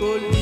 escolhi.